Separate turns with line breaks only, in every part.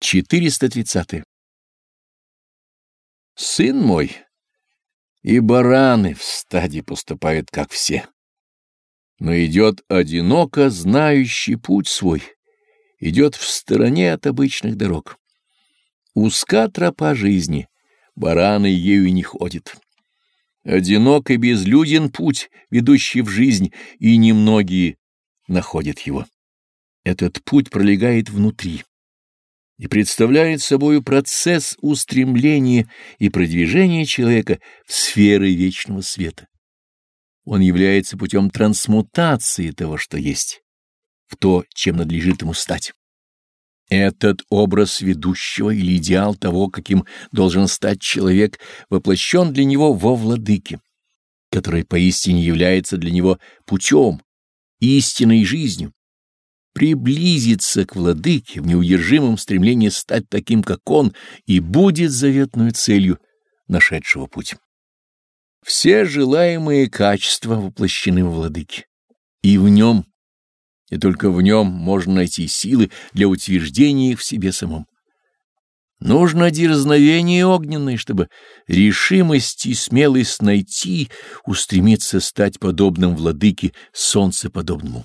430. Сын мой, и бараны в стаде поступают, как все. Но идет одиноко знающий путь свой, идет в стороне от обычных дорог. Узка тропа жизни, бараны ею не ходят. Одинок и безлюден путь, ведущий в жизнь, и немногие находят его. Этот путь пролегает внутри и представляет собой процесс устремления и продвижения человека в сферы вечного света. Он является путем трансмутации того, что есть, в то, чем надлежит ему стать. Этот образ ведущего или идеал того, каким должен стать человек, воплощен для него во владыке, который поистине является для него путем, истинной жизнью. Приблизиться к владыке в неудержимом стремлении стать таким, как он, и будет заветной целью нашедшего путь. Все желаемые качества воплощены в владыке, и в нем и только в нем можно найти силы для утверждения их в себе самом. Нужно дерзновение огненное, чтобы решимость и смелость найти, устремиться стать подобным владыке солнцеподобному.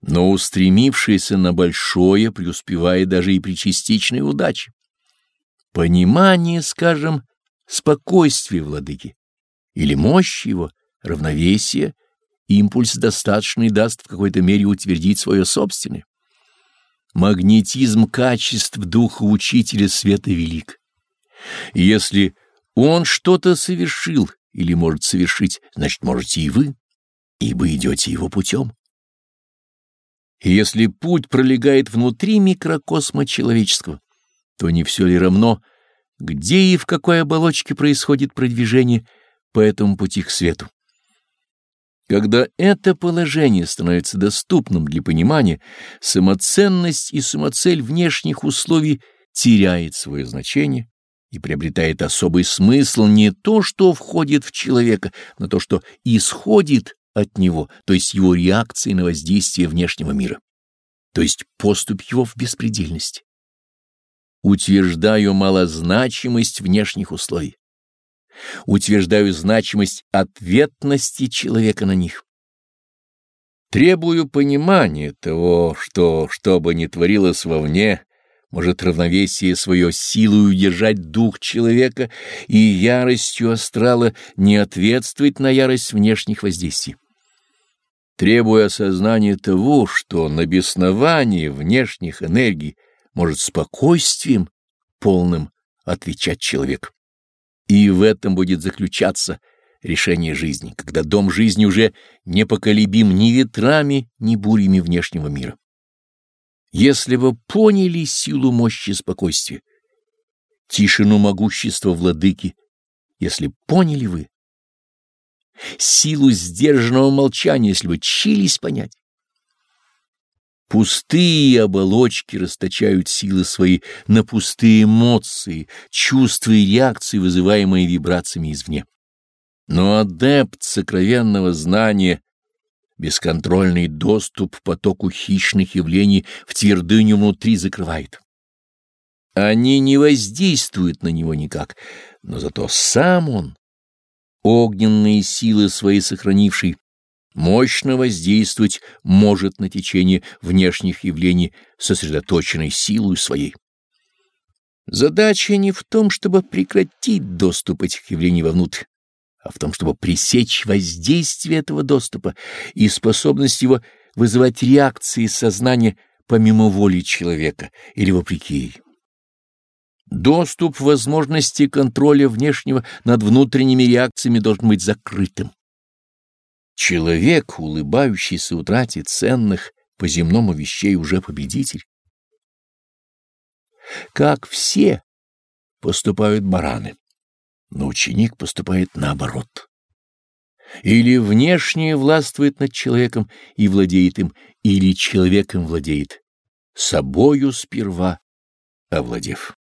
Но устремившийся на большое преуспевает даже и при частичной удаче. Понимание, скажем, спокойствия владыки или мощь его, равновесие — импульс достаточный даст в какой-то мере утвердить свое собственное. Магнетизм качеств духа учителя света велик. Если он что-то совершил или может совершить, значит, можете и вы, ибо идете его путем. Если путь пролегает внутри микрокосма человеческого, то не все ли равно, где и в какой оболочке происходит продвижение по этому пути к свету? Когда это положение становится доступным для понимания, самоценность и самоцель внешних условий теряет свое значение и приобретает особый смысл не то, что входит в человека, но то, что исходит от него, то есть его реакции на воздействие внешнего мира, то есть поступь его в беспредельность. Утверждаю малозначимость внешних условий утверждаю значимость ответности человека на них. Требую понимания того, что, что бы ни творилось вовне, может равновесие свое силой удержать дух человека и яростью астрала не ответствовать на ярость внешних воздействий. Требую осознания того, что на беснование внешних энергий может спокойствием полным отвечать человек. И в этом будет заключаться решение жизни, когда дом жизни уже непоколебим ни ветрами, ни бурями внешнего мира. Если вы поняли силу мощи спокойствия, тишину могущества владыки, если поняли вы, силу сдержанного молчания, если вы чились понять, Пустые оболочки расточают силы свои на пустые эмоции, чувства и реакции, вызываемые вибрациями извне. Но адепт сокровенного знания, бесконтрольный доступ к потоку хищных явлений в твердыню внутри закрывает. Они не воздействуют на него никак, но зато сам он, огненные силы свои сохранивший, мощно воздействовать может на течение внешних явлений сосредоточенной силой своей. Задача не в том, чтобы прекратить доступ этих явлений вовнутрь, а в том, чтобы пресечь воздействие этого доступа и способность его вызывать реакции сознания помимо воли человека или вопреки ей. Доступ возможности контроля внешнего над внутренними реакциями должен быть закрытым. Человек, улыбающийся утрате ценных по земному вещей, уже победитель. Как все поступают бараны, но ученик поступает наоборот. Или внешнее властвует над человеком и владеет им, или человеком владеет, собою сперва овладев.